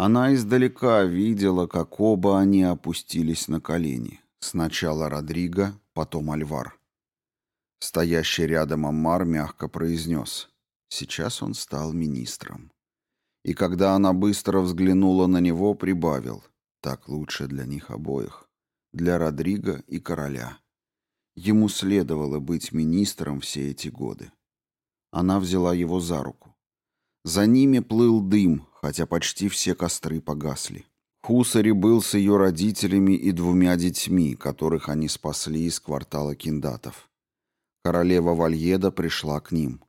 Она издалека видела, как оба они опустились на колени. Сначала Родриго, потом Альвар. Стоящий рядом Аммар мягко произнес. Сейчас он стал министром. И когда она быстро взглянула на него, прибавил. Так лучше для них обоих. Для Родриго и короля. Ему следовало быть министром все эти годы. Она взяла его за руку. За ними плыл дым, хотя почти все костры погасли. Хусари был с ее родителями и двумя детьми, которых они спасли из квартала киндатов. Королева Вальеда пришла к ним.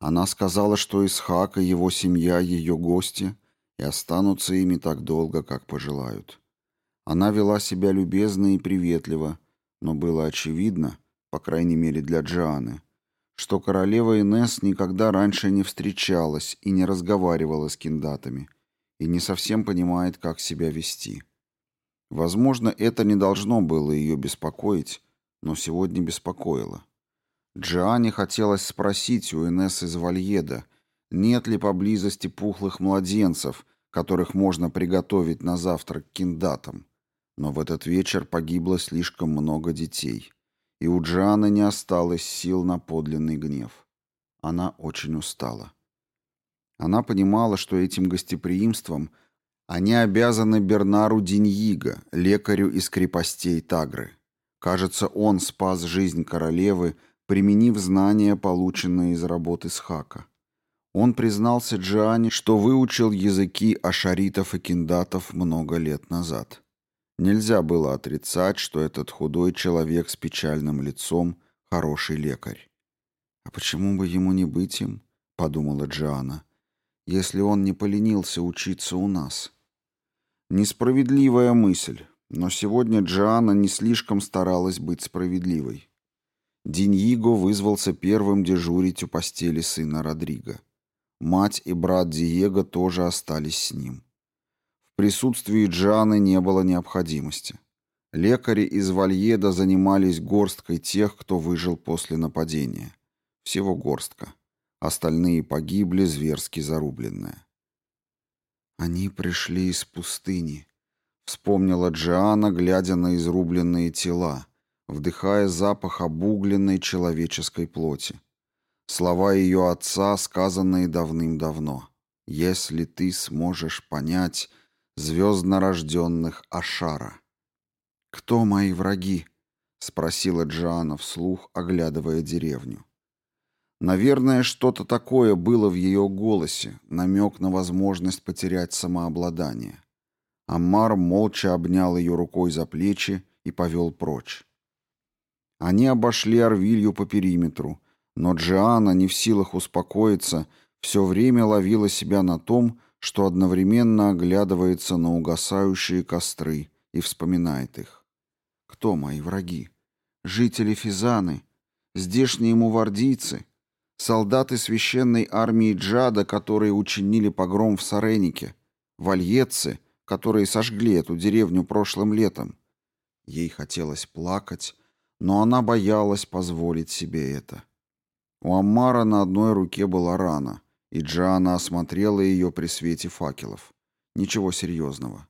Она сказала, что Исхак и его семья ее гости и останутся ими так долго, как пожелают. Она вела себя любезно и приветливо, но было очевидно, по крайней мере для Джианы, что королева Инесс никогда раньше не встречалась и не разговаривала с киндатами и не совсем понимает, как себя вести. Возможно, это не должно было ее беспокоить, но сегодня беспокоило. Джиане хотелось спросить у Инесс из Вальеда, нет ли поблизости пухлых младенцев, которых можно приготовить на завтрак киндатам. Но в этот вечер погибло слишком много детей и у Джианы не осталось сил на подлинный гнев. Она очень устала. Она понимала, что этим гостеприимством они обязаны Бернару Диньиго, лекарю из крепостей Тагры. Кажется, он спас жизнь королевы, применив знания, полученные из работы с Хака. Он признался Джиане, что выучил языки ашаритов и киндатов много лет назад. Нельзя было отрицать, что этот худой человек с печальным лицом — хороший лекарь. «А почему бы ему не быть им?» — подумала Джиана. «Если он не поленился учиться у нас». Несправедливая мысль, но сегодня Джиана не слишком старалась быть справедливой. Диньиго вызвался первым дежурить у постели сына Родриго. Мать и брат Диего тоже остались с ним. Присутствии Джаны не было необходимости. Лекари из Вальеда занимались горсткой тех, кто выжил после нападения. Всего горстка. Остальные погибли, зверски зарубленные. «Они пришли из пустыни», — вспомнила Джиана, глядя на изрубленные тела, вдыхая запах обугленной человеческой плоти. Слова ее отца, сказанные давным-давно. «Если ты сможешь понять...» звезднорожденных Ашара. «Кто мои враги?» — спросила Джоанна вслух, оглядывая деревню. Наверное, что-то такое было в ее голосе, намек на возможность потерять самообладание. Аммар молча обнял ее рукой за плечи и повел прочь. Они обошли Арвилью по периметру, но Джиана, не в силах успокоиться, все время ловила себя на том, что одновременно оглядывается на угасающие костры и вспоминает их. Кто мои враги? Жители Физаны, здешние мувардийцы, солдаты священной армии Джада, которые учинили погром в Саренике, вальетцы, которые сожгли эту деревню прошлым летом. Ей хотелось плакать, но она боялась позволить себе это. У Аммара на одной руке была рана, и Джана осмотрела ее при свете факелов. Ничего серьезного.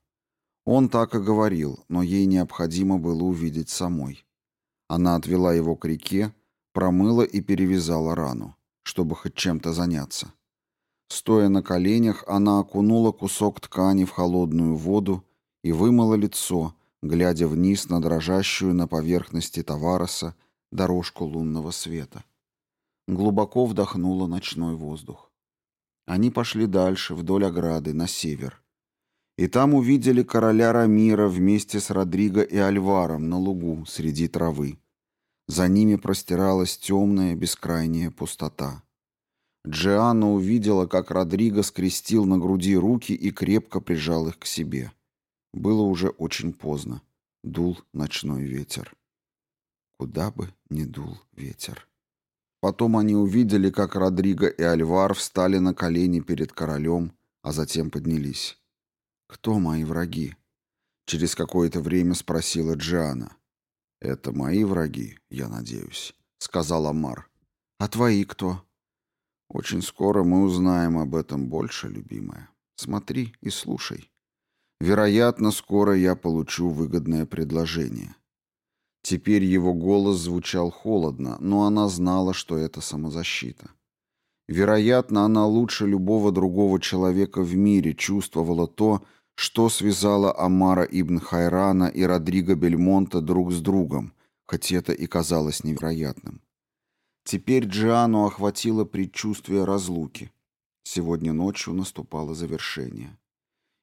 Он так и говорил, но ей необходимо было увидеть самой. Она отвела его к реке, промыла и перевязала рану, чтобы хоть чем-то заняться. Стоя на коленях, она окунула кусок ткани в холодную воду и вымыла лицо, глядя вниз на дрожащую на поверхности Тавароса дорожку лунного света. Глубоко вдохнула ночной воздух. Они пошли дальше, вдоль ограды, на север. И там увидели короля Рамира вместе с Родриго и Альваром на лугу среди травы. За ними простиралась темная бескрайняя пустота. Джианна увидела, как Родриго скрестил на груди руки и крепко прижал их к себе. Было уже очень поздно. Дул ночной ветер. Куда бы ни дул ветер. Потом они увидели, как Родриго и Альвар встали на колени перед королем, а затем поднялись. «Кто мои враги?» Через какое-то время спросила Джиана. «Это мои враги, я надеюсь», — сказал Амар. «А твои кто?» «Очень скоро мы узнаем об этом больше, любимая. Смотри и слушай». Вероятно, скоро я получу выгодное предложение. Теперь его голос звучал холодно, но она знала, что это самозащита. Вероятно, она лучше любого другого человека в мире чувствовала то, что связало Амара ибн Хайрана и Родриго Бельмонта друг с другом, хоть это и казалось невероятным. Теперь Джиану охватило предчувствие разлуки. Сегодня ночью наступало завершение.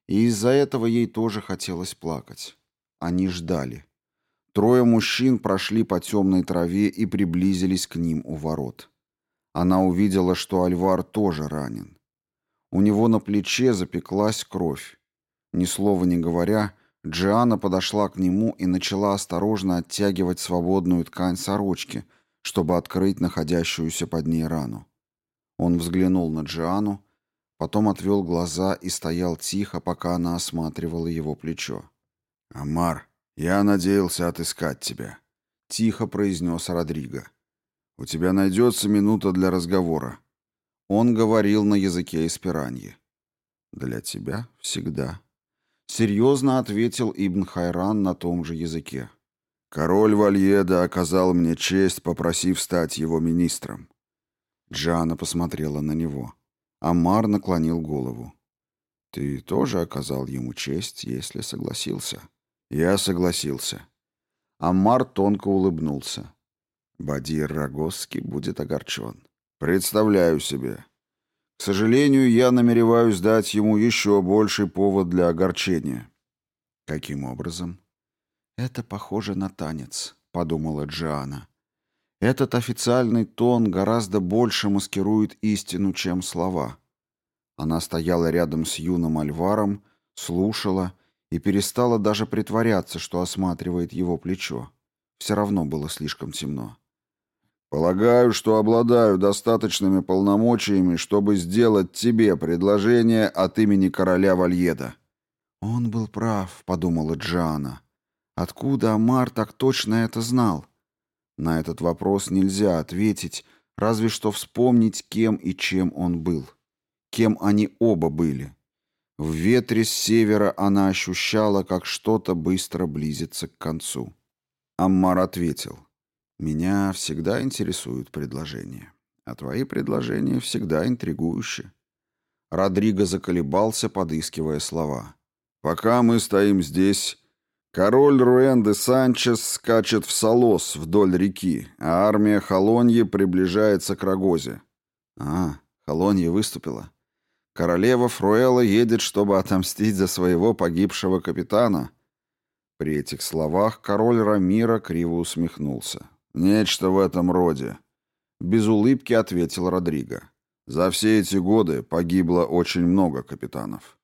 И из-за этого ей тоже хотелось плакать. Они ждали. Трое мужчин прошли по темной траве и приблизились к ним у ворот. Она увидела, что Альвар тоже ранен. У него на плече запеклась кровь. Ни слова не говоря, Джиана подошла к нему и начала осторожно оттягивать свободную ткань сорочки, чтобы открыть находящуюся под ней рану. Он взглянул на Джиану, потом отвел глаза и стоял тихо, пока она осматривала его плечо. «Амар», «Я надеялся отыскать тебя», — тихо произнес Родриго. «У тебя найдется минута для разговора». Он говорил на языке эспераньи. «Для тебя всегда». Серьезно ответил Ибн Хайран на том же языке. «Король Вальеда оказал мне честь, попросив стать его министром». Джана посмотрела на него. Амар наклонил голову. «Ты тоже оказал ему честь, если согласился». Я согласился. Аммар тонко улыбнулся. Бадир Рогосский будет огорчен. Представляю себе. К сожалению, я намереваюсь дать ему еще больший повод для огорчения. Каким образом? Это похоже на танец, подумала Джиана. Этот официальный тон гораздо больше маскирует истину, чем слова. Она стояла рядом с юным Альваром, слушала и перестала даже притворяться, что осматривает его плечо. Все равно было слишком темно. «Полагаю, что обладаю достаточными полномочиями, чтобы сделать тебе предложение от имени короля Вальеда». «Он был прав», — подумала Джана. «Откуда Амар так точно это знал?» На этот вопрос нельзя ответить, разве что вспомнить, кем и чем он был. Кем они оба были. В ветре с севера она ощущала, как что-то быстро близится к концу. Аммар ответил. «Меня всегда интересуют предложения, а твои предложения всегда интригующие». Родриго заколебался, подыскивая слова. «Пока мы стоим здесь, король Руэн де Санчес скачет в Солос вдоль реки, а армия Холоньи приближается к Рогозе». «А, Холонья выступила?» Королева Фруэла едет, чтобы отомстить за своего погибшего капитана. При этих словах король Рамира криво усмехнулся. Нечто в этом роде. Без улыбки ответил Родриго. За все эти годы погибло очень много капитанов.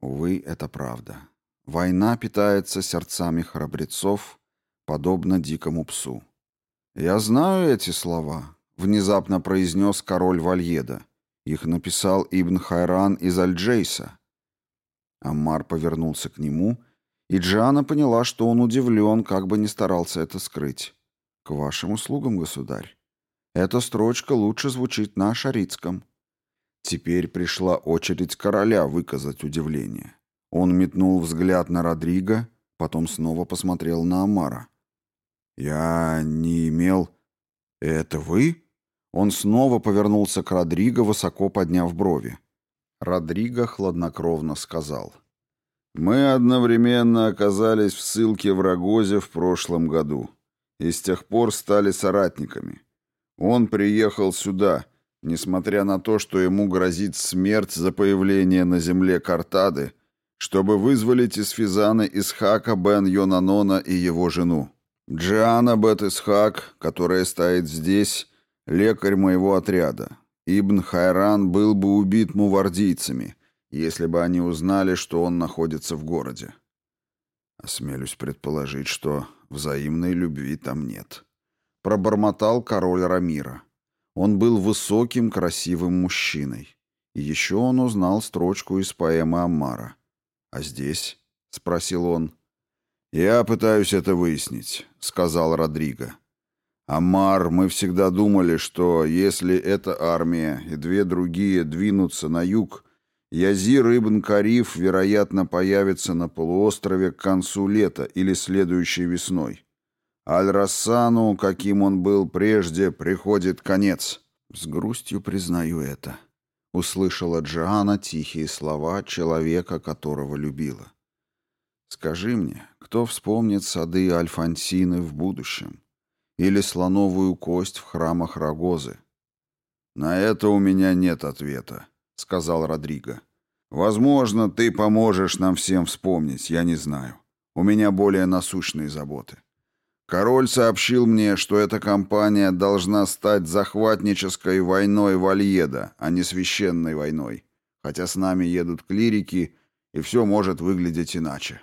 Увы, это правда. Война питается сердцами храбрецов, подобно дикому псу. «Я знаю эти слова», — внезапно произнес король Вальеда. Их написал Ибн Хайран из Аль-Джейса. Аммар повернулся к нему, и Джиана поняла, что он удивлен, как бы не старался это скрыть. «К вашим услугам, государь. Эта строчка лучше звучит на шаритском». Теперь пришла очередь короля выказать удивление. Он метнул взгляд на Родриго, потом снова посмотрел на Амара. «Я не имел...» «Это вы?» Он снова повернулся к Родриго, высоко подняв брови. Родриго хладнокровно сказал. «Мы одновременно оказались в ссылке в Рогозе в прошлом году и с тех пор стали соратниками. Он приехал сюда, несмотря на то, что ему грозит смерть за появление на земле Картады, чтобы вызволить из Физана Исхака бен Йонанона и его жену. Джиана бет Исхак, которая стоит здесь, лекарь моего отряда. Ибн Хайран был бы убит мувардийцами, если бы они узнали, что он находится в городе. Осмелюсь предположить, что взаимной любви там нет. Пробормотал король Рамира. Он был высоким, красивым мужчиной. И еще он узнал строчку из поэмы Аммара. «А здесь?» — спросил он. «Я пытаюсь это выяснить», — сказал Родриго. Амар, мы всегда думали, что если эта армия и две другие двинутся на юг, Язир Ибн Кариф, вероятно, появится на полуострове к концу лета или следующей весной. Аль-Рассану, каким он был прежде, приходит конец. С грустью признаю это. Услышала Джиана тихие слова человека, которого любила. Скажи мне, кто вспомнит сады Альфонсины в будущем? Или слоновую кость в храмах Рогозы? На это у меня нет ответа. — сказал Родриго. «Возможно, ты поможешь нам всем вспомнить, я не знаю. У меня более насущные заботы. Король сообщил мне, что эта кампания должна стать захватнической войной Вальеда, а не священной войной, хотя с нами едут клирики, и все может выглядеть иначе».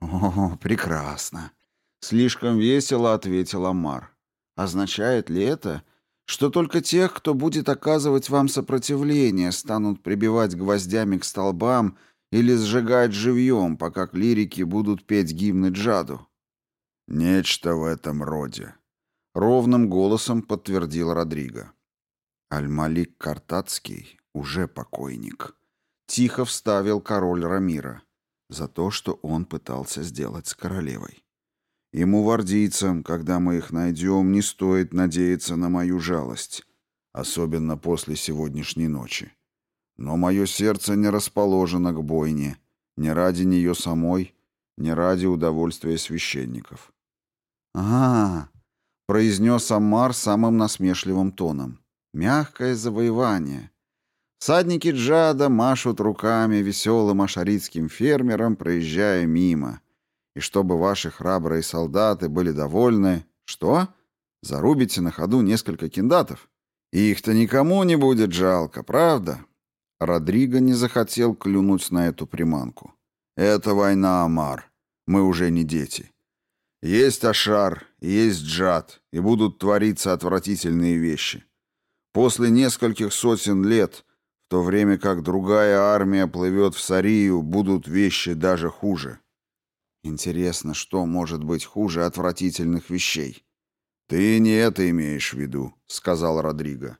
«О, прекрасно!» — слишком весело ответил Амар. «Означает ли это, что только тех, кто будет оказывать вам сопротивление, станут прибивать гвоздями к столбам или сжигать живьем, пока клирики будут петь гимны Джаду. Нечто в этом роде. Ровным голосом подтвердил Родриго. Аль-Малик Картацкий уже покойник. Тихо вставил король Рамира за то, что он пытался сделать с королевой. Ему, вардийцам, когда мы их найдем, не стоит надеяться на мою жалость, особенно после сегодняшней ночи. Но мое сердце не расположено к бойне, ни ради нее самой, ни ради удовольствия священников. -а, -а произнес Аммар самым насмешливым тоном. «Мягкое завоевание. Садники Джада машут руками веселым ашаритским фермерам, проезжая мимо» и чтобы ваши храбрые солдаты были довольны. Что? Зарубите на ходу несколько киндатов? Их-то никому не будет жалко, правда? Родриго не захотел клюнуть на эту приманку. Это война, Амар. Мы уже не дети. Есть Ашар, есть Джад, и будут твориться отвратительные вещи. После нескольких сотен лет, в то время как другая армия плывет в Сарию, будут вещи даже хуже. Интересно, что может быть хуже отвратительных вещей? Ты не это имеешь в виду, сказал Родриго.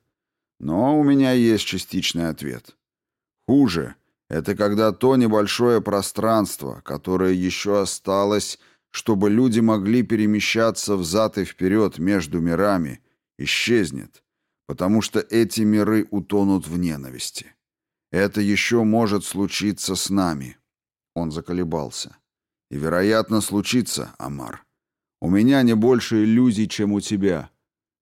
Но у меня есть частичный ответ. Хуже это когда то небольшое пространство, которое еще осталось, чтобы люди могли перемещаться взад и вперед между мирами, исчезнет, потому что эти миры утонут в ненависти. Это еще может случиться с нами. Он заколебался. И, вероятно, случится, Амар. У меня не больше иллюзий, чем у тебя.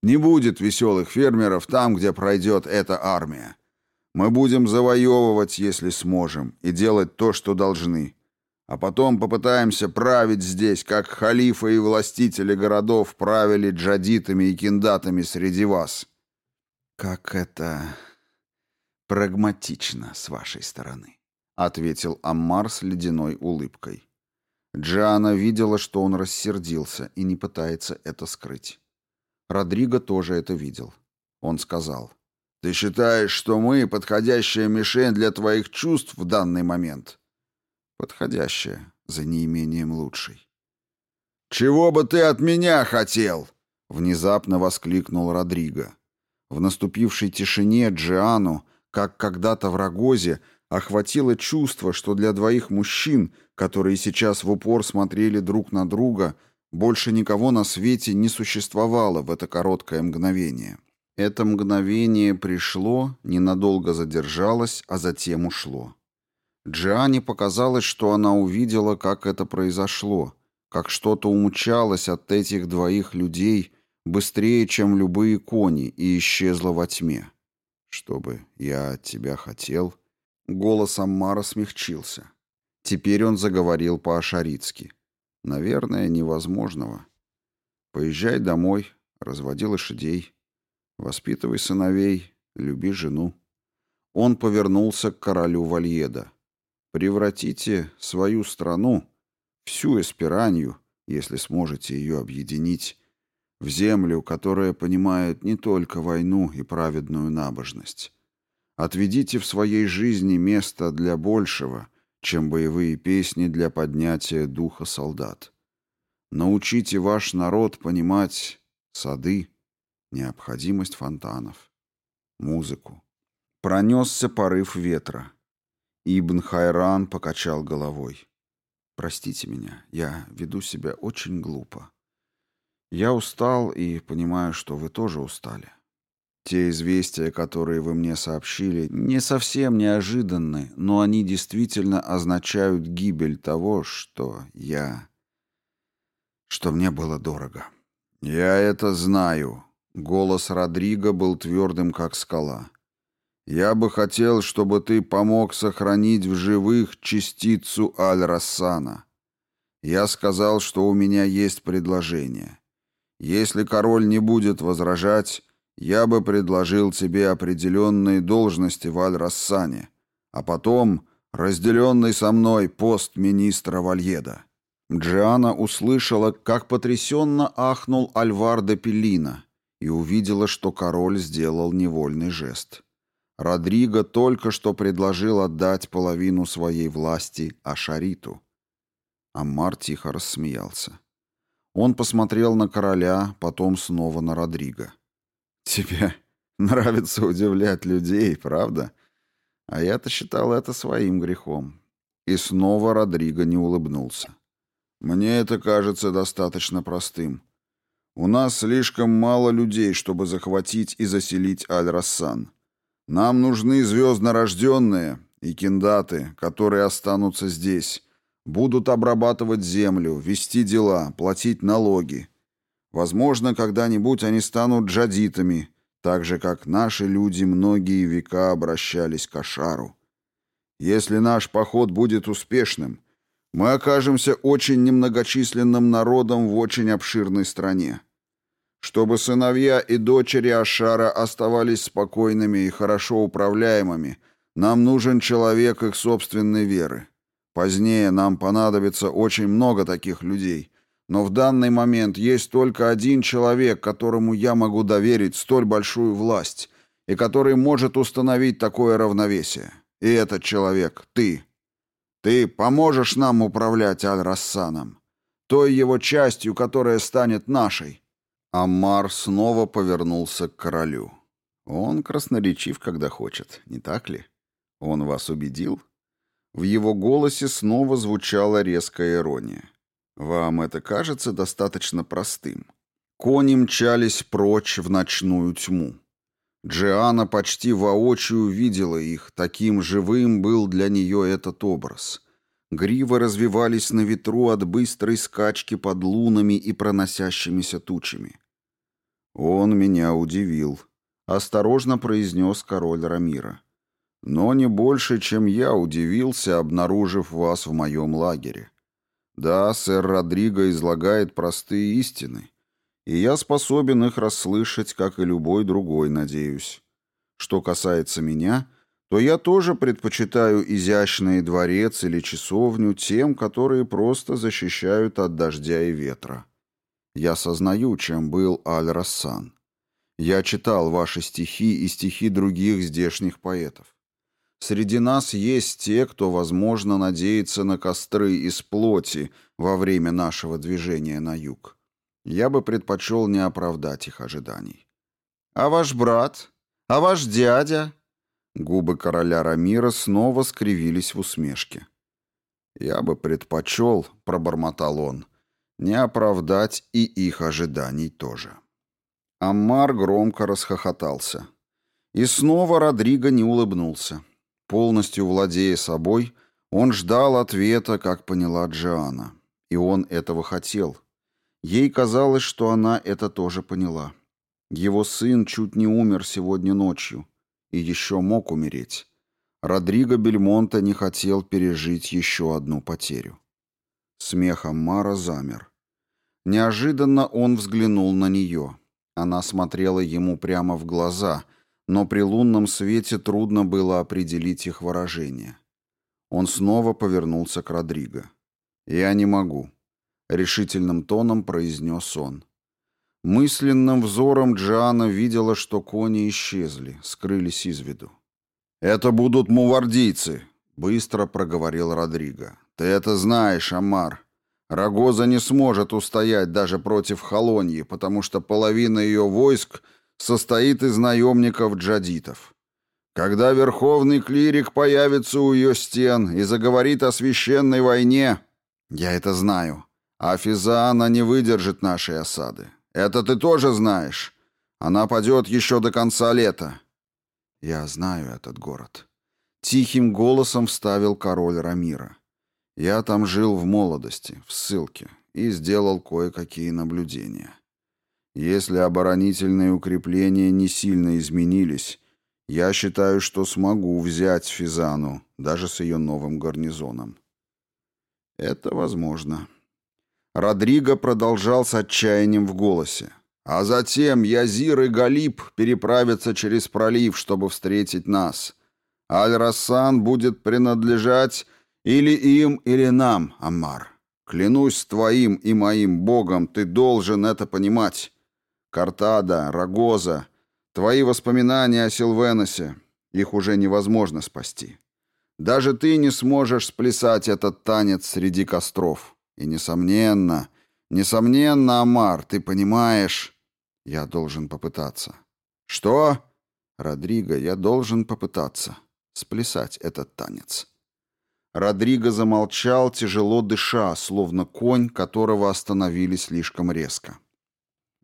Не будет веселых фермеров там, где пройдет эта армия. Мы будем завоевывать, если сможем, и делать то, что должны. А потом попытаемся править здесь, как халифы и властители городов правили джадитами и киндатами среди вас. Как это прагматично с вашей стороны, ответил Аммар с ледяной улыбкой. Джиана видела, что он рассердился и не пытается это скрыть. Родриго тоже это видел. Он сказал, «Ты считаешь, что мы подходящая мишень для твоих чувств в данный момент?» «Подходящая, за неимением лучшей». «Чего бы ты от меня хотел?» — внезапно воскликнул Родриго. В наступившей тишине Джиану, как когда-то в Рогозе, охватило чувство, что для двоих мужчин, которые сейчас в упор смотрели друг на друга, больше никого на свете не существовало в это короткое мгновение. Это мгновение пришло, ненадолго задержалось, а затем ушло. Джиане показалось, что она увидела, как это произошло, как что-то умчалось от этих двоих людей быстрее, чем любые кони, и исчезло во тьме. «Чтобы я тебя хотел», Голос Аммара смягчился. Теперь он заговорил по-ашарицки. Наверное, невозможного. Поезжай домой, разводи лошадей, воспитывай сыновей, люби жену. Он повернулся к королю Вальеда. Превратите свою страну, всю Эсперанию, если сможете ее объединить, в землю, которая понимает не только войну и праведную набожность. Отведите в своей жизни место для большего, чем боевые песни для поднятия духа солдат. Научите ваш народ понимать сады, необходимость фонтанов, музыку. Пронесся порыв ветра. Ибн Хайран покачал головой. «Простите меня, я веду себя очень глупо. Я устал и понимаю, что вы тоже устали. Те известия, которые вы мне сообщили, не совсем неожиданны, но они действительно означают гибель того, что я... что мне было дорого. Я это знаю. Голос Родриго был твердым, как скала. Я бы хотел, чтобы ты помог сохранить в живых частицу Аль-Рассана. Я сказал, что у меня есть предложение. Если король не будет возражать, я бы предложил тебе определенные должности в Аль-Рассане, а потом разделенный со мной пост министра Вальеда». Джиана услышала, как потрясенно ахнул Альвар де Пеллина и увидела, что король сделал невольный жест. Родриго только что предложил отдать половину своей власти Ашариту. Аммар тихо рассмеялся. Он посмотрел на короля, потом снова на Родриго. Тебе нравится удивлять людей, правда? А я-то считал это своим грехом. И снова Родриго не улыбнулся. Мне это кажется достаточно простым. У нас слишком мало людей, чтобы захватить и заселить Аль-Рассан. Нам нужны звезднорожденные и киндаты, которые останутся здесь, будут обрабатывать землю, вести дела, платить налоги, Возможно, когда-нибудь они станут джадитами, так же, как наши люди многие века обращались к Ашару. Если наш поход будет успешным, мы окажемся очень немногочисленным народом в очень обширной стране. Чтобы сыновья и дочери Ашара оставались спокойными и хорошо управляемыми, нам нужен человек их собственной веры. Позднее нам понадобится очень много таких людей, но в данный момент есть только один человек, которому я могу доверить столь большую власть и который может установить такое равновесие. И этот человек — ты. Ты поможешь нам управлять Аль-Рассаном, той его частью, которая станет нашей. Аммар снова повернулся к королю. Он красноречив, когда хочет, не так ли? Он вас убедил? В его голосе снова звучала резкая ирония. Вам это кажется достаточно простым. Кони мчались прочь в ночную тьму. Джиана почти воочию видела их, таким живым был для нее этот образ. Гривы развивались на ветру от быстрой скачки под лунами и проносящимися тучами. «Он меня удивил», — осторожно произнес король Рамира. «Но не больше, чем я удивился, обнаружив вас в моем лагере. Да, сэр Родриго излагает простые истины, и я способен их расслышать, как и любой другой, надеюсь. Что касается меня, то я тоже предпочитаю изящный дворец или часовню тем, которые просто защищают от дождя и ветра. Я сознаю, чем был Аль-Рассан. Я читал ваши стихи и стихи других здешних поэтов. Среди нас есть те, кто, возможно, надеется на костры из плоти во время нашего движения на юг. Я бы предпочел не оправдать их ожиданий. «А ваш брат? А ваш дядя?» Губы короля Рамира снова скривились в усмешке. «Я бы предпочел», — пробормотал он, — «не оправдать и их ожиданий тоже». Аммар громко расхохотался. И снова Родриго не улыбнулся. Полностью владея собой, он ждал ответа, как поняла Джиана. И он этого хотел. Ей казалось, что она это тоже поняла. Его сын чуть не умер сегодня ночью. И еще мог умереть. Родриго Бельмонта не хотел пережить еще одну потерю. Смех Аммара замер. Неожиданно он взглянул на нее. Она смотрела ему прямо в глаза — но при лунном свете трудно было определить их выражение. Он снова повернулся к Родриго. «Я не могу», — решительным тоном произнес он. Мысленным взором Джиана видела, что кони исчезли, скрылись из виду. «Это будут мувардийцы», — быстро проговорил Родриго. «Ты это знаешь, Амар. Рагоза не сможет устоять даже против Холоньи, потому что половина ее войск — состоит из наемников-джадитов. Когда верховный клирик появится у ее стен и заговорит о священной войне, я это знаю, а Физана не выдержит нашей осады. Это ты тоже знаешь. Она падет еще до конца лета. Я знаю этот город. Тихим голосом вставил король Рамира. Я там жил в молодости, в ссылке, и сделал кое-какие наблюдения. Если оборонительные укрепления не сильно изменились, я считаю, что смогу взять Физану, даже с ее новым гарнизоном. Это возможно. Родриго продолжал с отчаянием в голосе. А затем Язир и Галиб переправятся через пролив, чтобы встретить нас. Аль-Рассан будет принадлежать или им, или нам, Аммар. Клянусь твоим и моим богом, ты должен это понимать. Картада, Рогоза, твои воспоминания о Силвеносе, их уже невозможно спасти. Даже ты не сможешь сплясать этот танец среди костров. И, несомненно, несомненно, Амар, ты понимаешь... Я должен попытаться. Что? Родриго, я должен попытаться сплясать этот танец. Родриго замолчал, тяжело дыша, словно конь, которого остановили слишком резко.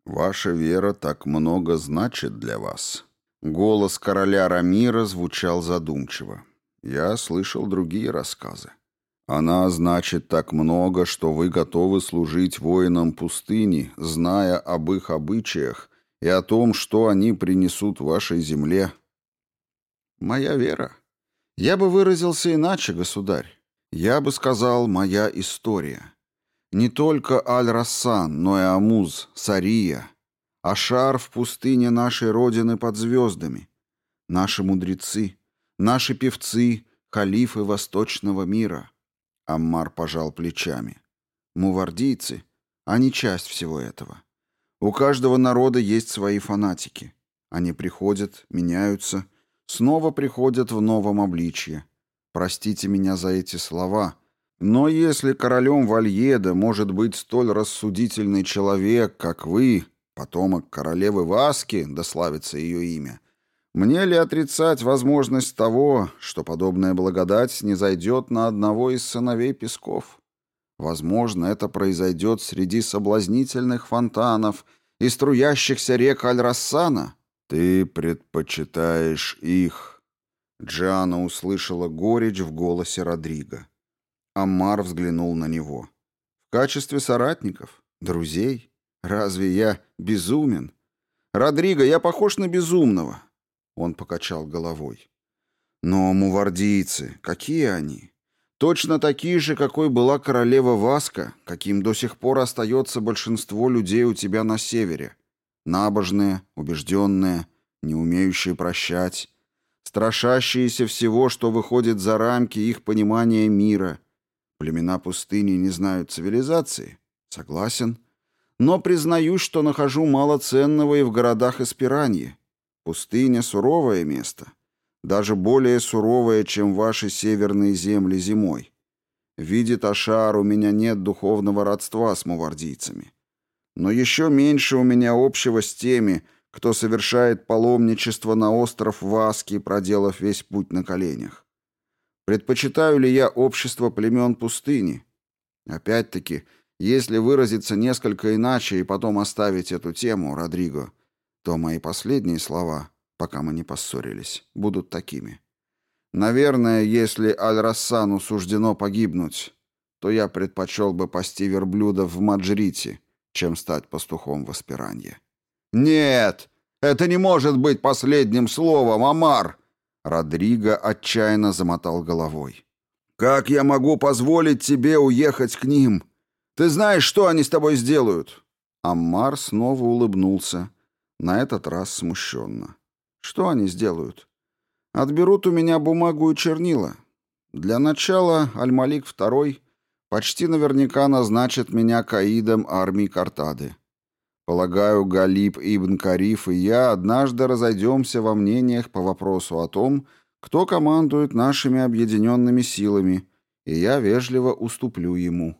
«Ваша вера так много значит для вас». Голос короля Рамира звучал задумчиво. «Я слышал другие рассказы. Она значит так много, что вы готовы служить воинам пустыни, зная об их обычаях и о том, что они принесут вашей земле». «Моя вера», я бы выразился иначе, государь. Я бы сказал «моя история». Не только Аль-Рассан, но и Амуз, Сария, Ашар в пустыне нашей Родины под звездами, наши мудрецы, наши певцы, халифы Восточного мира. Аммар пожал плечами. Мувардийцы, они часть всего этого. У каждого народа есть свои фанатики. Они приходят, меняются — снова приходят в новом обличье. Простите меня за эти слова, но если королем Вальеда может быть столь рассудительный человек, как вы, потомок королевы Васки, да славится ее имя, мне ли отрицать возможность того, что подобная благодать не зайдет на одного из сыновей Песков? Возможно, это произойдет среди соблазнительных фонтанов и струящихся рек Аль-Рассана, «Ты предпочитаешь их...» Джиана услышала горечь в голосе Родриго. Амар взглянул на него. «В качестве соратников? Друзей? Разве я безумен? Родриго, я похож на безумного!» Он покачал головой. «Но мувардийцы, какие они? Точно такие же, какой была королева Васка, каким до сих пор остается большинство людей у тебя на севере. Набожные, убежденные, не умеющие прощать, страшащиеся всего, что выходит за рамки их понимания мира. Племена пустыни не знают цивилизации. Согласен. Но признаю, что нахожу мало ценного и в городах Эспираньи. Пустыня — суровое место. Даже более суровое, чем ваши северные земли зимой. Видит Ашар, у меня нет духовного родства с мувардийцами. Но еще меньше у меня общего с теми, кто совершает паломничество на остров Васки, проделав весь путь на коленях. Предпочитаю ли я общество племен пустыни? Опять-таки, если выразиться несколько иначе и потом оставить эту тему, Родриго, то мои последние слова, пока мы не поссорились, будут такими. Наверное, если Аль-Рассану суждено погибнуть, то я предпочел бы пасти верблюдов в Маджрите, чем стать пастухом в Аспиранье. «Нет, это не может быть последним словом, Амар!» Родриго отчаянно замотал головой. «Как я могу позволить тебе уехать к ним? Ты знаешь, что они с тобой сделают?» Аммар снова улыбнулся, на этот раз смущенно. «Что они сделают?» «Отберут у меня бумагу и чернила. Для начала Аль-Малик II почти наверняка назначит меня каидом армии Картады. Полагаю, Галиб Ибн Кариф и я однажды разойдемся во мнениях по вопросу о том, кто командует нашими объединенными силами, и я вежливо уступлю ему.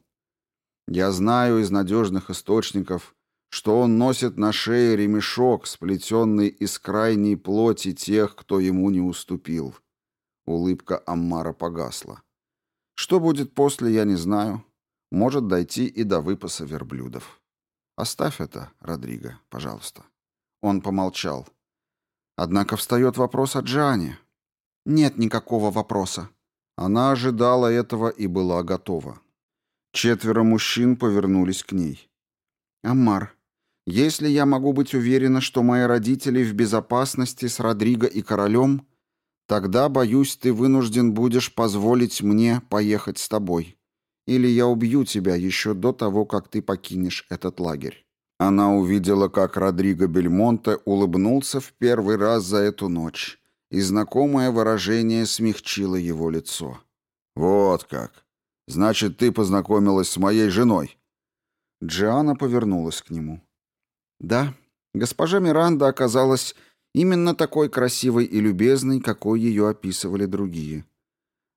Я знаю из надежных источников, что он носит на шее ремешок, сплетенный из крайней плоти тех, кто ему не уступил. Улыбка Аммара погасла. Что будет после, я не знаю. Может дойти и до выпаса верблюдов. Оставь это, Родриго, пожалуйста. Он помолчал. Однако встает вопрос о Джане. Нет никакого вопроса. Она ожидала этого и была готова. Четверо мужчин повернулись к ней. «Аммар, если я могу быть уверена, что мои родители в безопасности с Родриго и королем, тогда, боюсь, ты вынужден будешь позволить мне поехать с тобой. Или я убью тебя еще до того, как ты покинешь этот лагерь». Она увидела, как Родриго Бельмонте улыбнулся в первый раз за эту ночь, и знакомое выражение смягчило его лицо. «Вот как! Значит, ты познакомилась с моей женой?» Джиана повернулась к нему. «Да, госпожа Миранда оказалась именно такой красивой и любезной, какой ее описывали другие.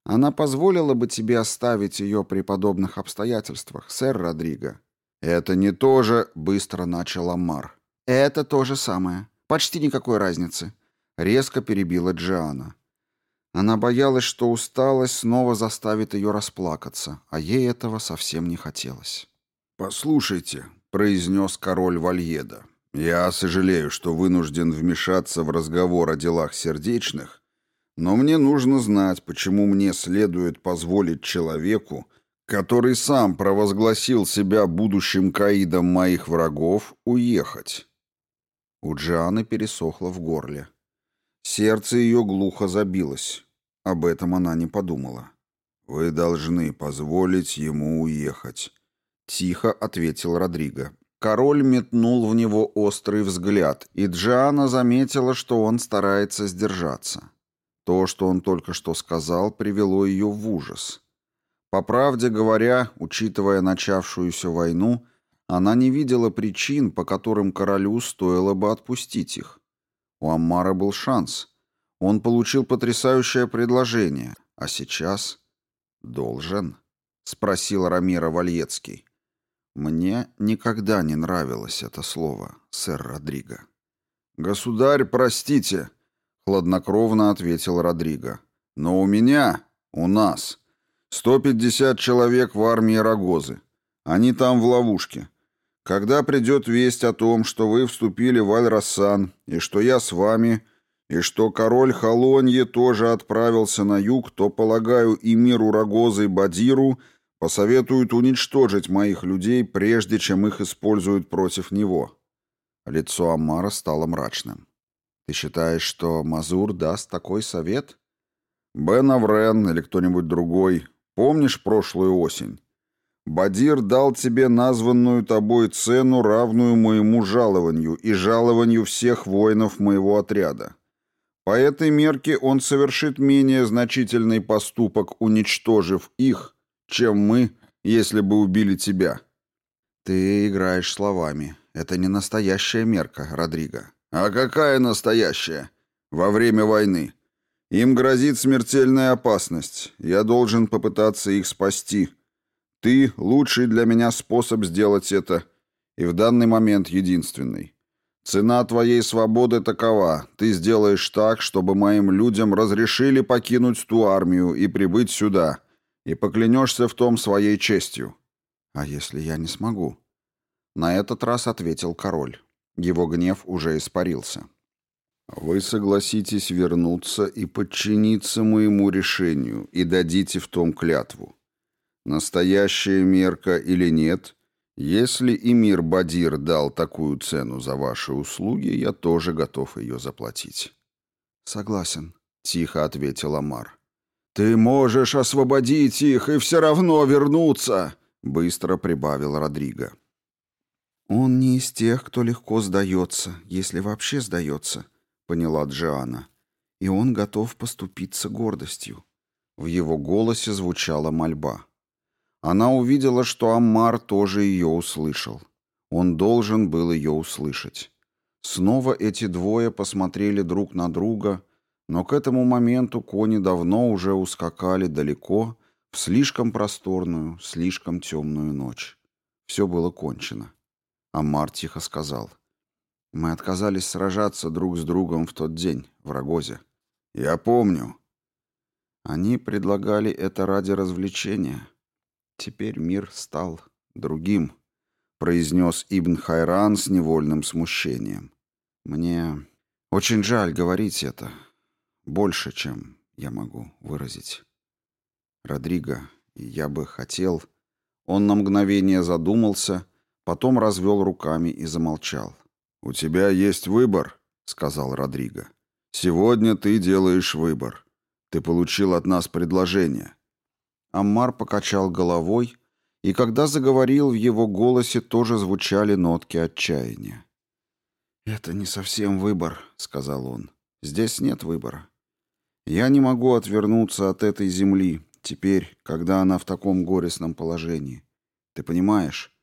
Она позволила бы тебе оставить ее при подобных обстоятельствах, сэр Родриго». «Это не то же», — быстро начал Амар. «Это то же самое. Почти никакой разницы», — резко перебила Джиана. Она боялась, что усталость снова заставит ее расплакаться, а ей этого совсем не хотелось. «Послушайте», — произнес король Вальеда, — «я сожалею, что вынужден вмешаться в разговор о делах сердечных, но мне нужно знать, почему мне следует позволить человеку, который сам провозгласил себя будущим каидом моих врагов, уехать». У Джианы пересохло в горле. Сердце ее глухо забилось. Об этом она не подумала. «Вы должны позволить ему уехать», — тихо ответил Родриго. Король метнул в него острый взгляд, и Джиана заметила, что он старается сдержаться. То, что он только что сказал, привело ее в ужас. По правде говоря, учитывая начавшуюся войну, она не видела причин, по которым королю стоило бы отпустить их. У Аммара был шанс. Он получил потрясающее предложение, а сейчас должен, спросил Рамира Вальецкий. Мне никогда не нравилось это слово, сэр Родриго. Государь, простите, хладнокровно ответил Родриго. Но у меня, у нас 150 человек в армии Рогозы. Они там в ловушке. Когда придет весть о том, что вы вступили в Аль-Рассан, и что я с вами, и что король Холонье тоже отправился на юг, то, полагаю, и миру Рогозы и Бадиру посоветуют уничтожить моих людей, прежде чем их используют против него». Лицо Амара стало мрачным. «Ты считаешь, что Мазур даст такой совет?» «Бен Аврен или кто-нибудь другой. Помнишь прошлую осень? Бадир дал тебе названную тобой цену, равную моему жалованию и жалованию всех воинов моего отряда. По этой мерке он совершит менее значительный поступок, уничтожив их, чем мы, если бы убили тебя. Ты играешь словами. Это не настоящая мерка, Родриго. А какая настоящая? Во время войны. Им грозит смертельная опасность. Я должен попытаться их спасти. Ты — лучший для меня способ сделать это, и в данный момент единственный. Цена твоей свободы такова. Ты сделаешь так, чтобы моим людям разрешили покинуть ту армию и прибыть сюда, и поклянешься в том своей честью. А если я не смогу? На этот раз ответил король. Его гнев уже испарился. Вы согласитесь вернуться и подчиниться моему решению и дадите в том клятву. Настоящая мерка или нет, если Эмир Бадир дал такую цену за ваши услуги, я тоже готов ее заплатить. Согласен, тихо ответил Амар. Ты можешь освободить их и все равно вернуться, быстро прибавил Родриго. Он не из тех, кто легко сдается, если вообще сдается, поняла Джиана, и он готов поступиться гордостью. В его голосе звучала мольба. Она увидела, что Аммар тоже ее услышал. Он должен был ее услышать. Снова эти двое посмотрели друг на друга, но к этому моменту кони давно уже ускакали далеко, в слишком просторную, слишком темную ночь. Все было кончено. Амар тихо сказал. Мы отказались сражаться друг с другом в тот день, в Рогозе. Я помню. Они предлагали это ради развлечения. Теперь мир стал другим, произнес Ибн Хайран с невольным смущением. Мне очень жаль говорить это. Больше, чем я могу выразить. Родриго, я бы хотел... Он на мгновение задумался, потом развел руками и замолчал. «У тебя есть выбор», — сказал Родриго. «Сегодня ты делаешь выбор. Ты получил от нас предложение». Аммар покачал головой, и когда заговорил, в его голосе тоже звучали нотки отчаяния. «Это не совсем выбор», — сказал он. «Здесь нет выбора. Я не могу отвернуться от этой земли, теперь, когда она в таком горестном положении. Ты понимаешь?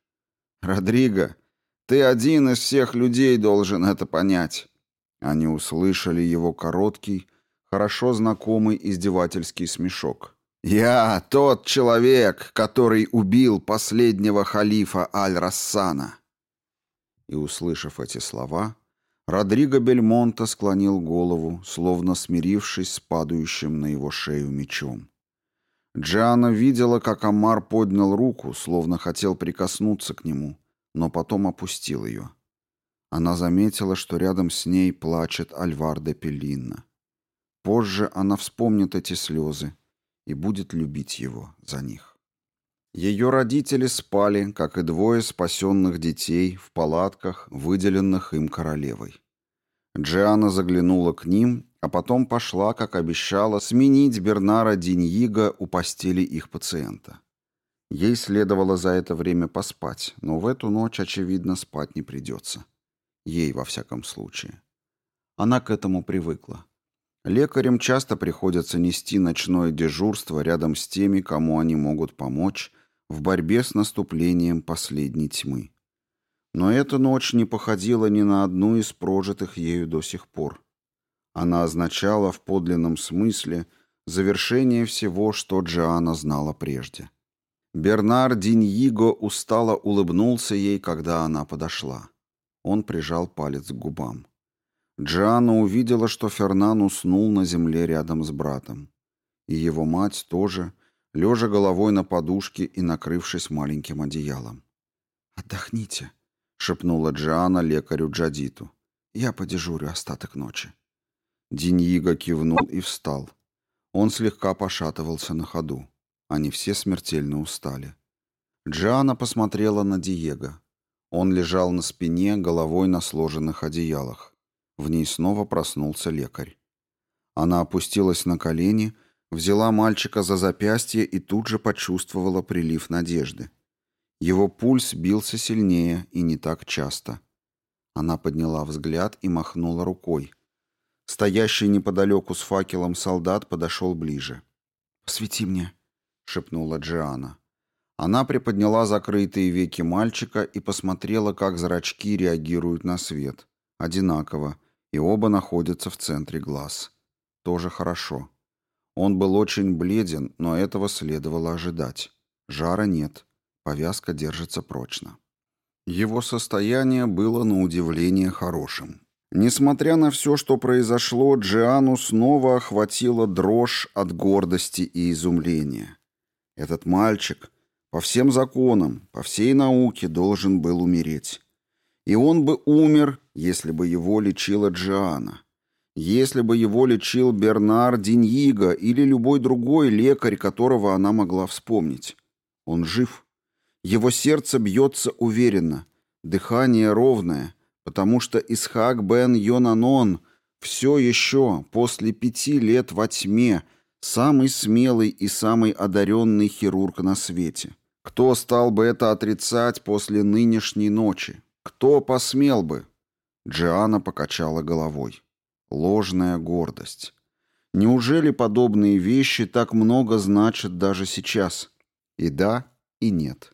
Родриго, ты один из всех людей должен это понять. Они услышали его короткий, хорошо знакомый издевательский смешок. «Я тот человек, который убил последнего халифа Аль-Рассана». И, услышав эти слова, Родриго Бельмонта склонил голову, словно смирившись с падающим на его шею мечом. Джиана видела, как Амар поднял руку, словно хотел прикоснуться к нему, но потом опустил ее. Она заметила, что рядом с ней плачет Альвар де Пеллинна. Позже она вспомнит эти слезы и будет любить его за них. Ее родители спали, как и двое спасенных детей, в палатках, выделенных им королевой. Джиана заглянула к ним, а потом пошла, как обещала, сменить Бернара Диньига у постели их пациента. Ей следовало за это время поспать, но в эту ночь, очевидно, спать не придется. Ей, во всяком случае. Она к этому привыкла. Лекарям часто приходится нести ночное дежурство рядом с теми, кому они могут помочь в борьбе с наступлением последней тьмы. Но эта ночь не походила ни на одну из прожитых ею до сих пор. Она означала в подлинном смысле завершение всего, что Джиана знала прежде. Бернар Диньиго устало улыбнулся ей, когда она подошла. Он прижал палец к губам. Джиана увидела, что Фернан уснул на земле рядом с братом. И его мать тоже, лежа головой на подушке и накрывшись маленьким одеялом. «Отдохните», — шепнула Джиана лекарю Джадиту. «Я подежурю остаток ночи». Диньиго кивнул и встал. Он слегка пошатывался на ходу. Они все смертельно устали. Джиана посмотрела на Диего. Он лежал на спине, головой на сложенных одеялах. В ней снова проснулся лекарь. Она опустилась на колени, взяла мальчика за запястье и тут же почувствовала прилив надежды. Его пульс бился сильнее и не так часто. Она подняла взгляд и махнула рукой. Стоящий неподалеку с факелом солдат подошел ближе. «Посвети мне», — шепнула Джиана. Она приподняла закрытые веки мальчика и посмотрела, как зрачки реагируют на свет. Одинаково, и оба находятся в центре глаз. Тоже хорошо. Он был очень бледен, но этого следовало ожидать. Жара нет. Повязка держится прочно. Его состояние было на удивление хорошим. Несмотря на все, что произошло, Джиану снова охватила дрожь от гордости и изумления. Этот мальчик по всем законам, по всей науке должен был умереть. И он бы умер, если бы его лечила Джиана. Если бы его лечил Бернар Диньиго или любой другой лекарь, которого она могла вспомнить. Он жив. Его сердце бьется уверенно, дыхание ровное, потому что Исхак бен Йонанон все еще, после пяти лет во тьме, самый смелый и самый одаренный хирург на свете. Кто стал бы это отрицать после нынешней ночи? Кто посмел бы? Джиана покачала головой. Ложная гордость. Неужели подобные вещи так много значат даже сейчас? И да, и нет.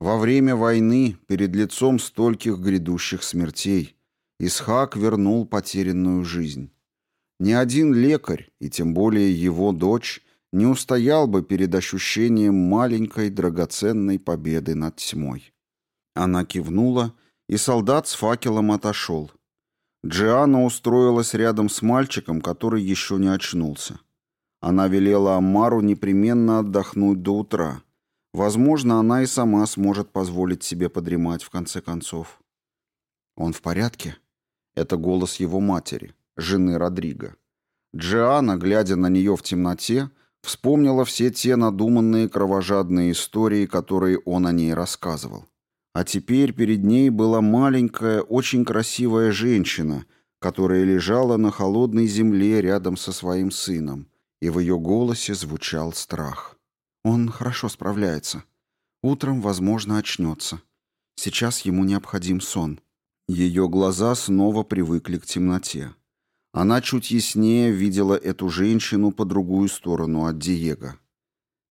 Во время войны, перед лицом стольких грядущих смертей, Исхак вернул потерянную жизнь. Ни один лекарь, и тем более его дочь, не устоял бы перед ощущением маленькой драгоценной победы над тьмой. Она кивнула и солдат с факелом отошел. Джиана устроилась рядом с мальчиком, который еще не очнулся. Она велела Аммару непременно отдохнуть до утра. Возможно, она и сама сможет позволить себе подремать в конце концов. «Он в порядке?» Это голос его матери, жены Родриго. Джиана, глядя на нее в темноте, вспомнила все те надуманные кровожадные истории, которые он о ней рассказывал. А теперь перед ней была маленькая, очень красивая женщина, которая лежала на холодной земле рядом со своим сыном, и в ее голосе звучал страх. «Он хорошо справляется. Утром, возможно, очнется. Сейчас ему необходим сон». Ее глаза снова привыкли к темноте. Она чуть яснее видела эту женщину по другую сторону от Диего.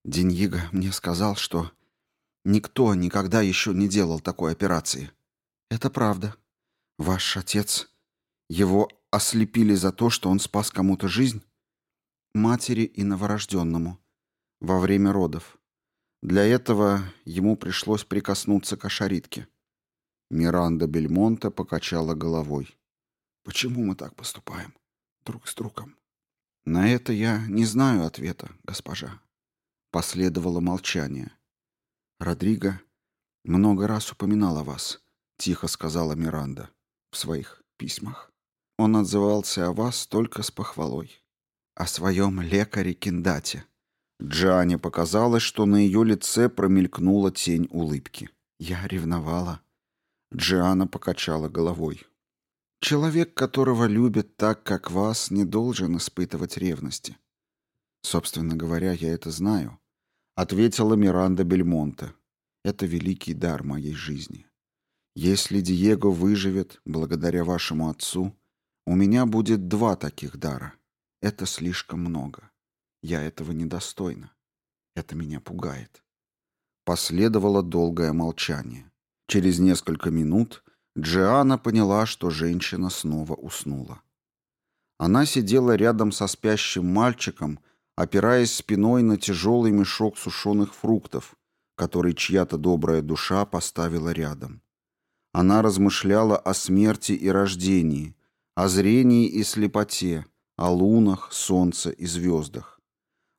Деньиго мне сказал, что Никто никогда еще не делал такой операции. Это правда. Ваш отец... Его ослепили за то, что он спас кому-то жизнь? Матери и новорожденному. Во время родов. Для этого ему пришлось прикоснуться к ошаритке. Миранда Бельмонте покачала головой. «Почему мы так поступаем? Друг с другом?» «На это я не знаю ответа, госпожа». Последовало молчание. «Родриго много раз упоминал о вас», — тихо сказала Миранда в своих письмах. Он отзывался о вас только с похвалой. О своем лекаре Киндате. Джане показалось, что на ее лице промелькнула тень улыбки. «Я ревновала». Джиана покачала головой. «Человек, которого любят так, как вас, не должен испытывать ревности. Собственно говоря, я это знаю ответила Миранда Бельмонте. Это великий дар моей жизни. Если Диего выживет, благодаря вашему отцу, у меня будет два таких дара. Это слишком много. Я этого недостойна. Это меня пугает. Последовало долгое молчание. Через несколько минут Джиана поняла, что женщина снова уснула. Она сидела рядом со спящим мальчиком, опираясь спиной на тяжелый мешок сушеных фруктов, который чья-то добрая душа поставила рядом. Она размышляла о смерти и рождении, о зрении и слепоте, о лунах, солнце и звездах,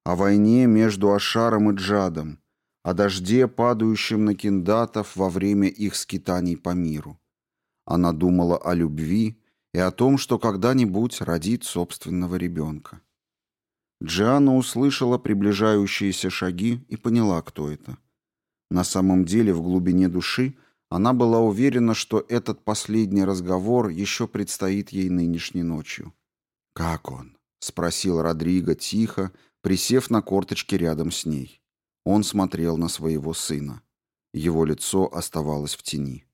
о войне между Ашаром и Джадом, о дожде, падающем на киндатов во время их скитаний по миру. Она думала о любви и о том, что когда-нибудь родит собственного ребенка. Джиана услышала приближающиеся шаги и поняла, кто это. На самом деле, в глубине души она была уверена, что этот последний разговор еще предстоит ей нынешней ночью. «Как он?» — спросил Родриго тихо, присев на корточки рядом с ней. Он смотрел на своего сына. Его лицо оставалось в тени.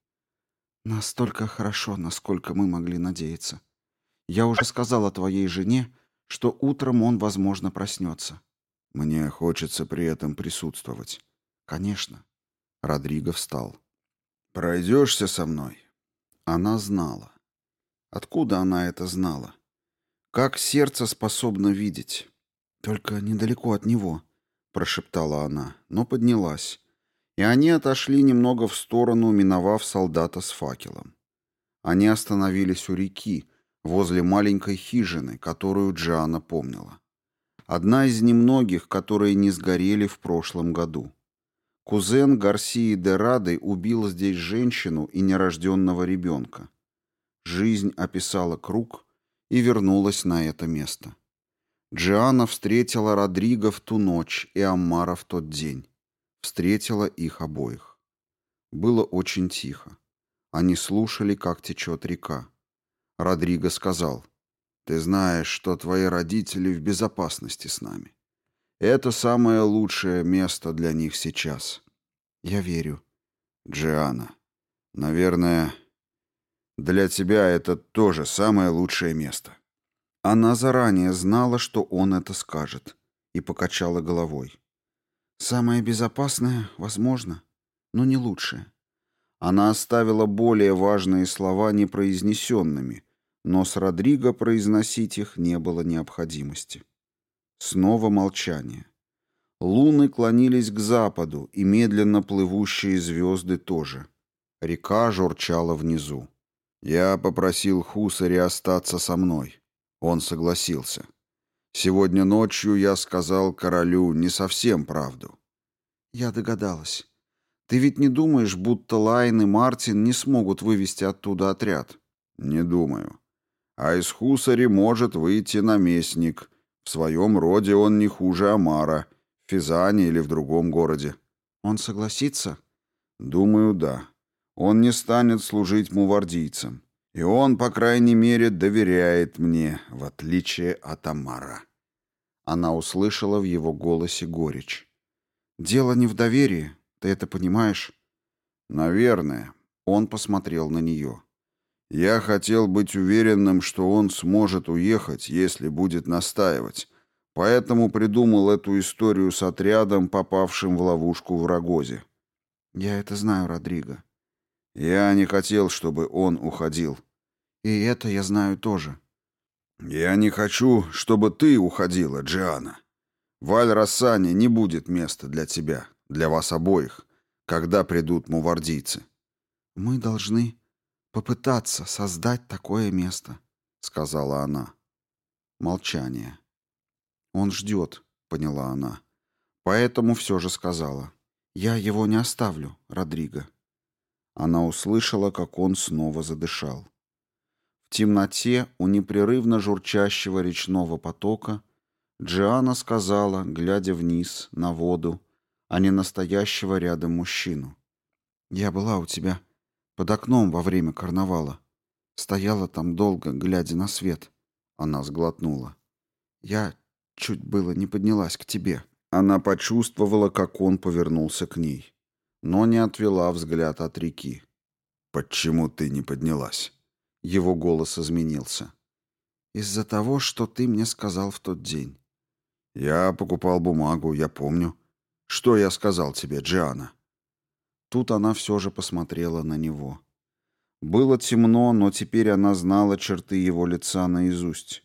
«Настолько хорошо, насколько мы могли надеяться. Я уже сказала твоей жене, что утром он, возможно, проснется. Мне хочется при этом присутствовать. Конечно. Родриго встал. Пройдешься со мной? Она знала. Откуда она это знала? Как сердце способно видеть? Только недалеко от него, прошептала она, но поднялась. И они отошли немного в сторону, миновав солдата с факелом. Они остановились у реки, возле маленькой хижины, которую Джиана помнила. Одна из немногих, которые не сгорели в прошлом году. Кузен Гарсии де Рады убил здесь женщину и нерожденного ребенка. Жизнь описала круг и вернулась на это место. Джиана встретила Родриго в ту ночь и Аммара в тот день. Встретила их обоих. Было очень тихо. Они слушали, как течет река. Родриго сказал, «Ты знаешь, что твои родители в безопасности с нами. Это самое лучшее место для них сейчас. Я верю. Джиана, наверное, для тебя это тоже самое лучшее место». Она заранее знала, что он это скажет, и покачала головой. «Самое безопасное, возможно, но не лучшее». Она оставила более важные слова непроизнесенными, но с Родриго произносить их не было необходимости. Снова молчание. Луны клонились к западу, и медленно плывущие звезды тоже. Река журчала внизу. Я попросил Хусари остаться со мной. Он согласился. Сегодня ночью я сказал королю не совсем правду. Я догадалась. Ты ведь не думаешь, будто Лайн и Мартин не смогут вывести оттуда отряд? Не думаю. А из Хусари может выйти наместник. В своем роде он не хуже Амара, в Физане или в другом городе. Он согласится? Думаю, да. Он не станет служить мувардийцам. И он, по крайней мере, доверяет мне, в отличие от Амара. Она услышала в его голосе горечь. «Дело не в доверии, ты это понимаешь?» «Наверное». Он посмотрел на нее. «Я хотел быть уверенным, что он сможет уехать, если будет настаивать, поэтому придумал эту историю с отрядом, попавшим в ловушку в Рогозе». «Я это знаю, Родриго». «Я не хотел, чтобы он уходил». «И это я знаю тоже». «Я не хочу, чтобы ты уходила, Джиана. В Аль-Рассане не будет места для тебя, для вас обоих, когда придут мувардийцы». «Мы должны попытаться создать такое место», — сказала она. Молчание. «Он ждет», — поняла она. Поэтому все же сказала. «Я его не оставлю, Родриго». Она услышала, как он снова задышал. В темноте у непрерывно журчащего речного потока Джиана сказала, глядя вниз, на воду, а не настоящего рядом мужчину. «Я была у тебя под окном во время карнавала. Стояла там долго, глядя на свет». Она сглотнула. «Я чуть было не поднялась к тебе». Она почувствовала, как он повернулся к ней, но не отвела взгляд от реки. «Почему ты не поднялась?» Его голос изменился. «Из-за того, что ты мне сказал в тот день». «Я покупал бумагу, я помню. Что я сказал тебе, Джиана?» Тут она все же посмотрела на него. Было темно, но теперь она знала черты его лица наизусть.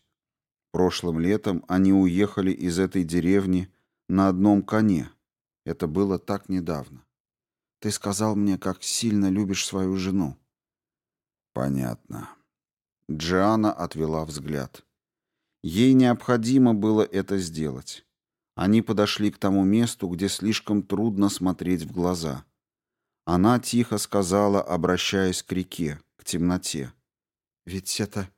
Прошлым летом они уехали из этой деревни на одном коне. Это было так недавно. Ты сказал мне, как сильно любишь свою жену. Понятно. Джиана отвела взгляд. Ей необходимо было это сделать. Они подошли к тому месту, где слишком трудно смотреть в глаза. Она тихо сказала, обращаясь к реке, к темноте. «Ведь это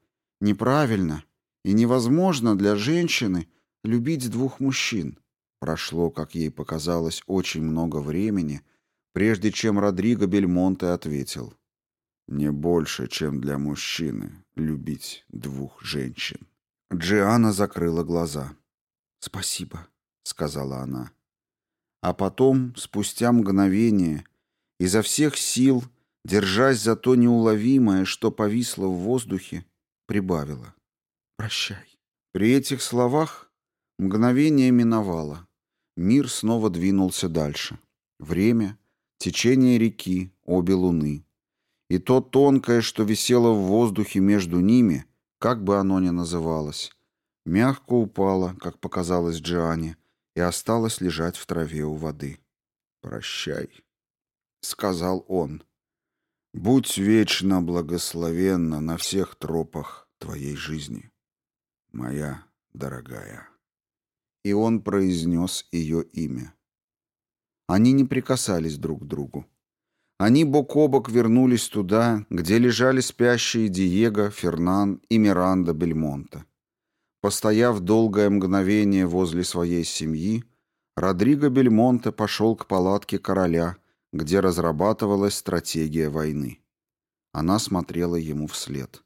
неправильно и невозможно для женщины любить двух мужчин». Прошло, как ей показалось, очень много времени, прежде чем Родриго Бельмонте ответил. Не больше, чем для мужчины любить двух женщин. Джиана закрыла глаза. «Спасибо», — сказала она. А потом, спустя мгновение, изо всех сил, держась за то неуловимое, что повисло в воздухе, прибавила. «Прощай». При этих словах мгновение миновало. Мир снова двинулся дальше. Время, течение реки, обе луны — и то тонкое, что висело в воздухе между ними, как бы оно ни называлось, мягко упало, как показалось Джиане, и осталось лежать в траве у воды. «Прощай», — сказал он. «Будь вечно благословенна на всех тропах твоей жизни, моя дорогая». И он произнес ее имя. Они не прикасались друг к другу. Они бок о бок вернулись туда, где лежали спящие Диего, Фернан и Миранда Бельмонта. Постояв долгое мгновение возле своей семьи, Родриго Бельмонте пошел к палатке короля, где разрабатывалась стратегия войны. Она смотрела ему вслед.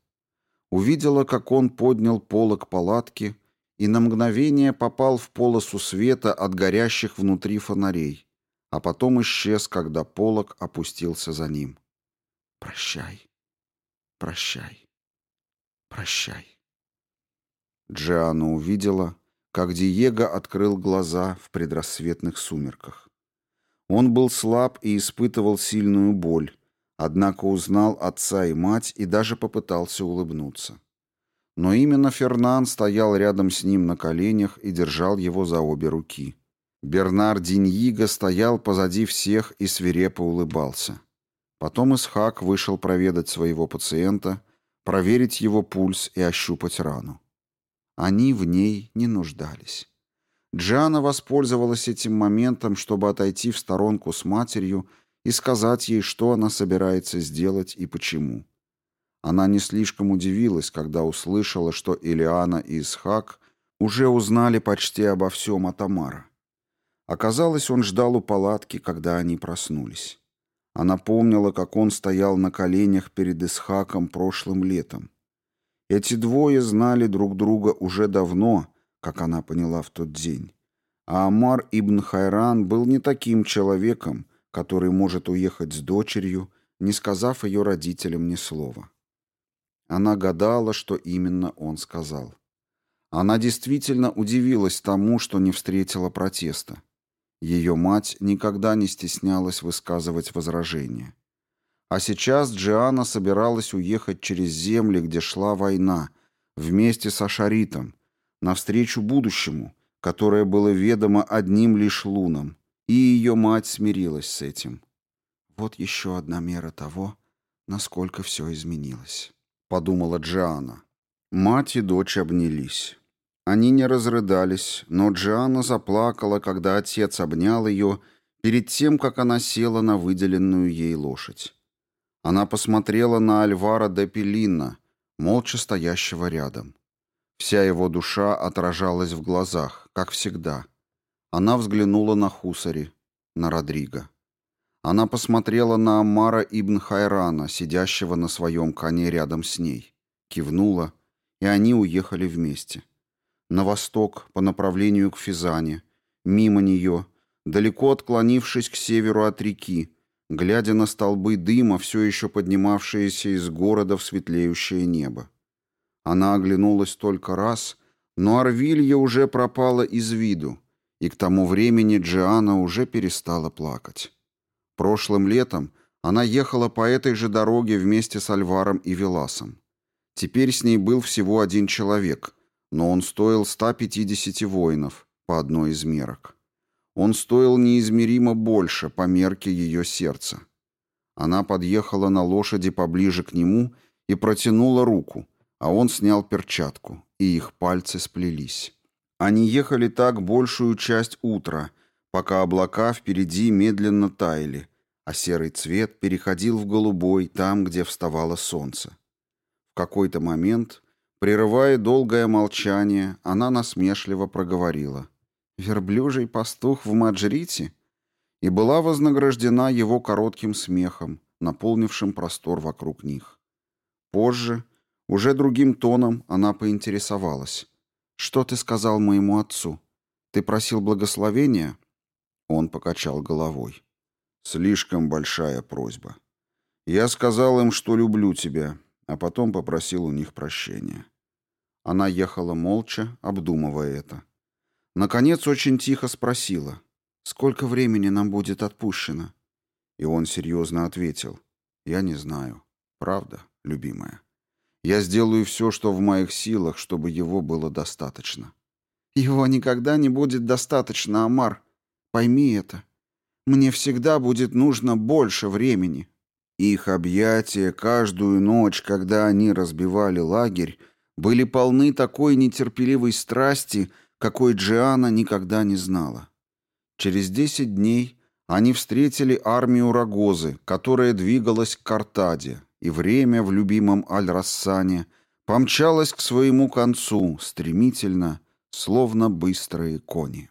Увидела, как он поднял полог палатки и на мгновение попал в полосу света от горящих внутри фонарей, а потом исчез, когда полог опустился за ним. «Прощай, прощай, прощай». Джиана увидела, как Диего открыл глаза в предрассветных сумерках. Он был слаб и испытывал сильную боль, однако узнал отца и мать и даже попытался улыбнуться. Но именно Фернан стоял рядом с ним на коленях и держал его за обе руки. Бернар Диньиго стоял позади всех и свирепо улыбался. Потом Исхак вышел проведать своего пациента, проверить его пульс и ощупать рану. Они в ней не нуждались. Джана воспользовалась этим моментом, чтобы отойти в сторонку с матерью и сказать ей, что она собирается сделать и почему. Она не слишком удивилась, когда услышала, что Илиана и Исхак уже узнали почти обо всем от Амара. Оказалось, он ждал у палатки, когда они проснулись. Она помнила, как он стоял на коленях перед Исхаком прошлым летом. Эти двое знали друг друга уже давно, как она поняла в тот день. А Амар ибн Хайран был не таким человеком, который может уехать с дочерью, не сказав ее родителям ни слова. Она гадала, что именно он сказал. Она действительно удивилась тому, что не встретила протеста. Ее мать никогда не стеснялась высказывать возражения. А сейчас Джиана собиралась уехать через земли, где шла война, вместе с Ашаритом, навстречу будущему, которое было ведомо одним лишь лунам, и ее мать смирилась с этим. Вот еще одна мера того, насколько все изменилось подумала Джиана. Мать и дочь обнялись. Они не разрыдались, но Джиана заплакала, когда отец обнял ее перед тем, как она села на выделенную ей лошадь. Она посмотрела на Альвара де Пелина, молча стоящего рядом. Вся его душа отражалась в глазах, как всегда. Она взглянула на Хусари, на Родриго. Она посмотрела на Аммара ибн Хайрана, сидящего на своем коне рядом с ней. Кивнула, и они уехали вместе. На восток, по направлению к Физане, мимо нее, далеко отклонившись к северу от реки, глядя на столбы дыма, все еще поднимавшиеся из города в светлеющее небо. Она оглянулась только раз, но Арвилья уже пропала из виду, и к тому времени Джиана уже перестала плакать. Прошлым летом она ехала по этой же дороге вместе с Альваром и Веласом. Теперь с ней был всего один человек, но он стоил 150 воинов по одной из мерок. Он стоил неизмеримо больше по мерке ее сердца. Она подъехала на лошади поближе к нему и протянула руку, а он снял перчатку, и их пальцы сплелись. Они ехали так большую часть утра — пока облака впереди медленно таяли, а серый цвет переходил в голубой там, где вставало солнце. В какой-то момент, прерывая долгое молчание, она насмешливо проговорила «Верблюжий пастух в Маджрите?» и была вознаграждена его коротким смехом, наполнившим простор вокруг них. Позже, уже другим тоном, она поинтересовалась. «Что ты сказал моему отцу? Ты просил благословения?» Он покачал головой. «Слишком большая просьба. Я сказал им, что люблю тебя, а потом попросил у них прощения». Она ехала молча, обдумывая это. Наконец очень тихо спросила, «Сколько времени нам будет отпущено?» И он серьезно ответил, «Я не знаю. Правда, любимая. Я сделаю все, что в моих силах, чтобы его было достаточно». «Его никогда не будет достаточно, Амар», Пойми это. Мне всегда будет нужно больше времени». Их объятия каждую ночь, когда они разбивали лагерь, были полны такой нетерпеливой страсти, какой Джиана никогда не знала. Через десять дней они встретили армию Рогозы, которая двигалась к Картаде, и время в любимом Аль-Рассане помчалось к своему концу стремительно, словно быстрые кони.